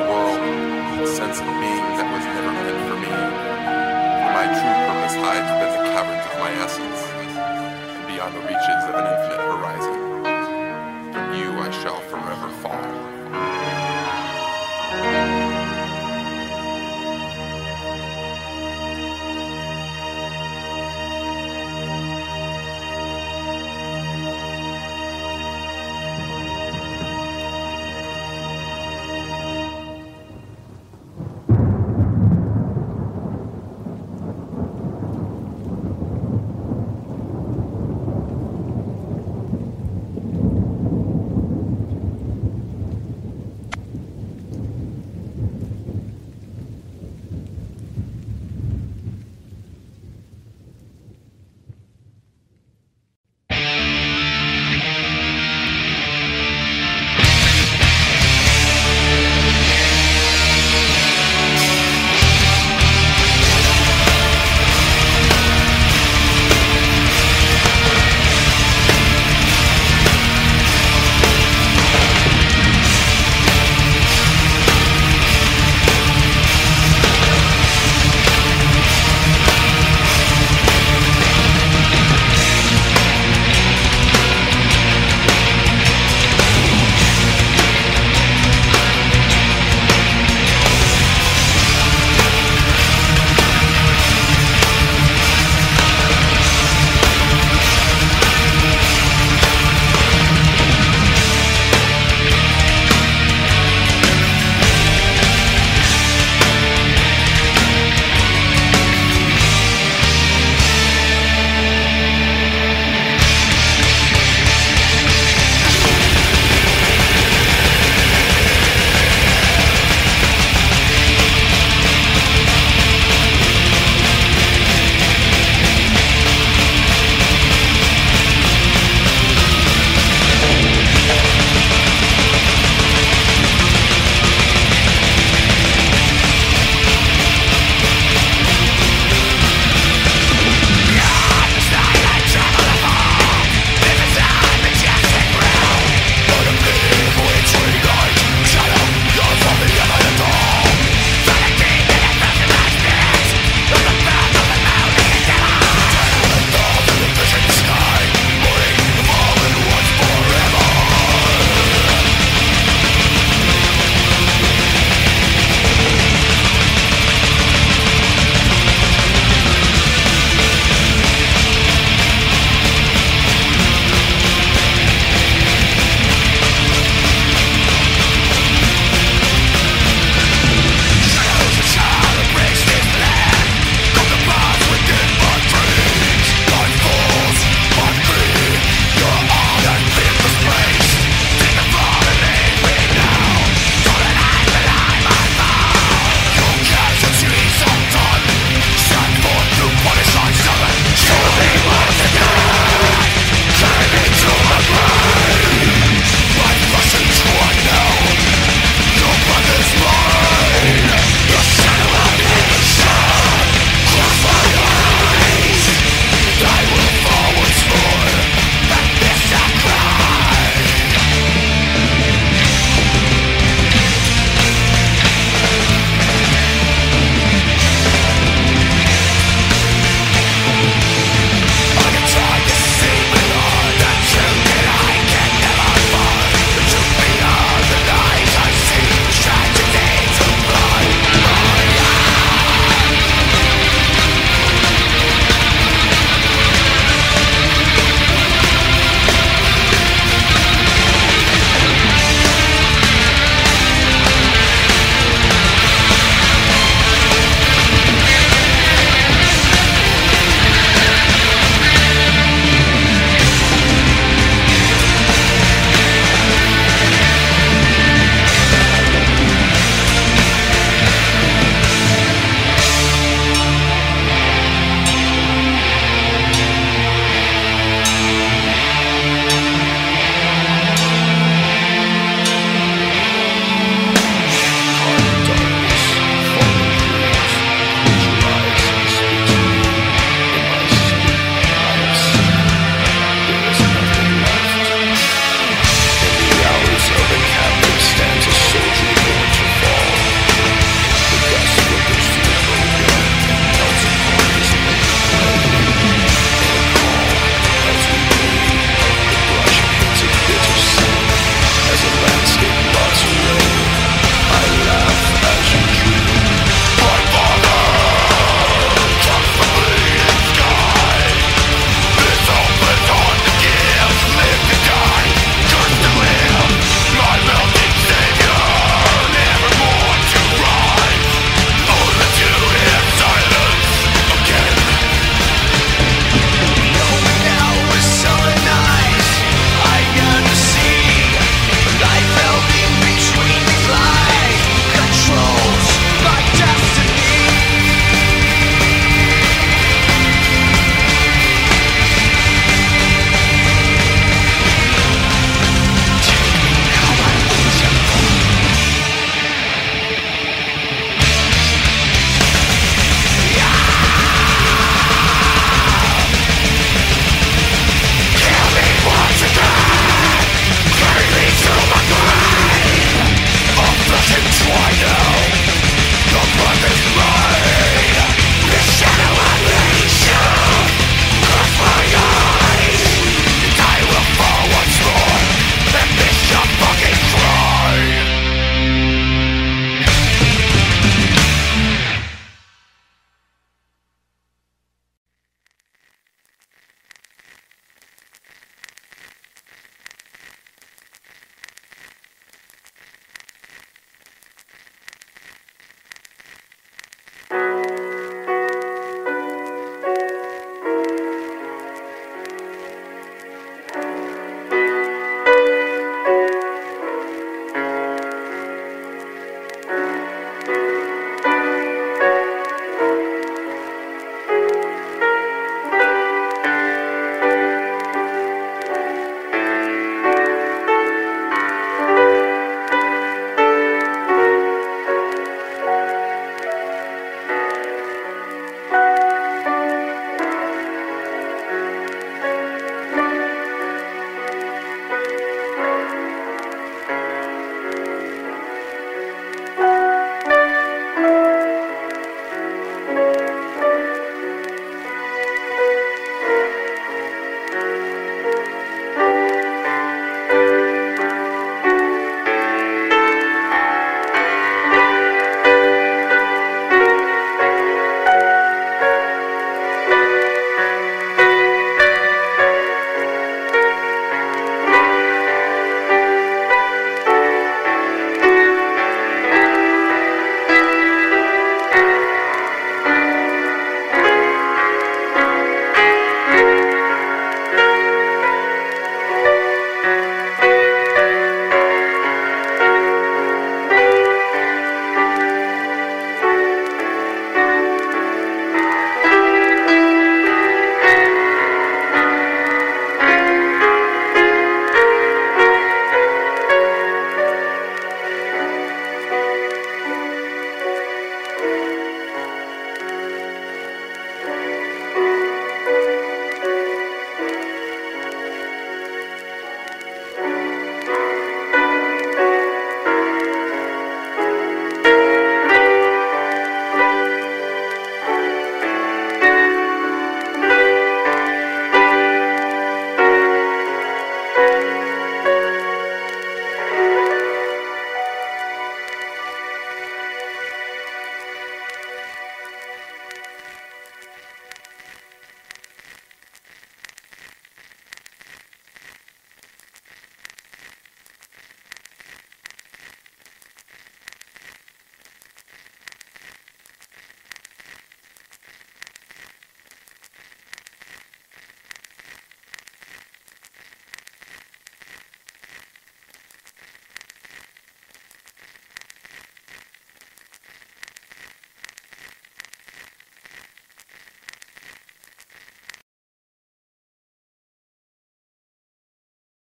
the world, a sense of being that was never meant for me. For my true purpose hides within the caverns of my essence and beyond the reaches of an infinite horizon. From you, I shall forever fall.